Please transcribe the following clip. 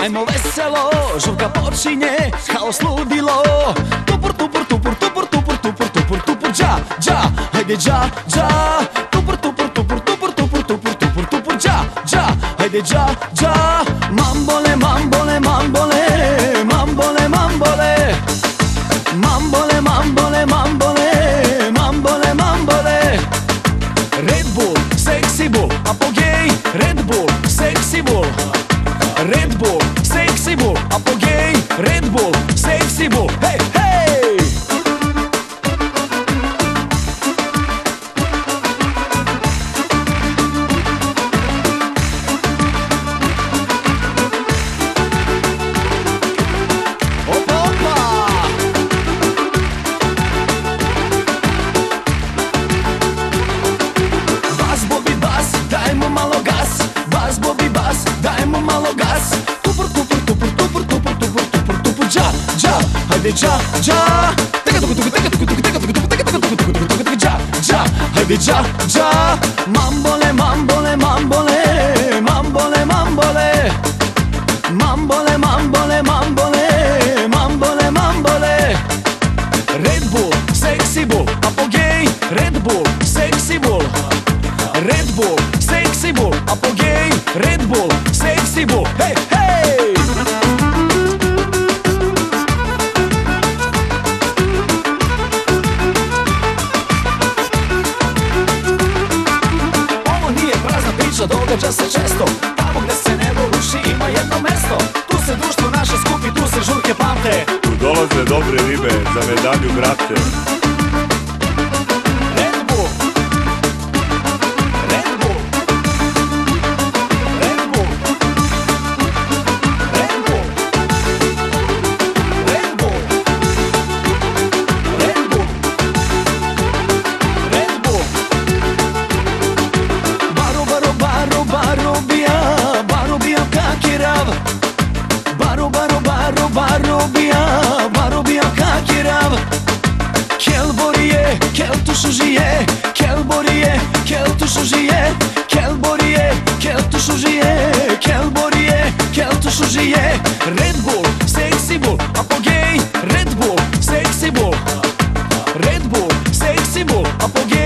Ajmo veselo, žurka počinje kao sludilo Tupur, tupur, tupur, tupur, tupur, tupur, tupur, tupur, dža, dža Hajde dža, dža Tupur, tupur, tupur, tupur, tupur, tupur, tupur, tupur, dža, dža Hajde dža, dža Mambole, mambole, mambole Mambole, mambole Mambole, mambole, mambole Mambole, mambole Red Bull, sexy bull, apogej Red Bull, sexy bull Red Bull, bull, apogej Red Bull, sexy bull, hej, opa Bas, Bobby, bas, dajmo malo gas. Bas, Bobby, bas, dajmo malo gas hadi ca ca. Tıkı tıkı tıkı tıkı tıkı tıkı tıkı tıkı tıkı tıkı tıkı tıkı tıkı tıkı ja ja, Hadi ca ja Mambole mambole mambole Mambole mambole. Mambole mambole mambole. Događa se često. Tamo gde se nebo ruši ima jedno mesto. Tu se društvo naše skupi, tu se žurke pamte. Tu dolaze dobre ribe za medalju brate żyje, kelbo ryje, kel tu żyje, kelbo ryje, kel tu żyje, kelbo ryje, kel tu żyje. Red Bull, sexy bull, apogej, Red Bull, sexy bull, Red Bull, sexy bull, apogej.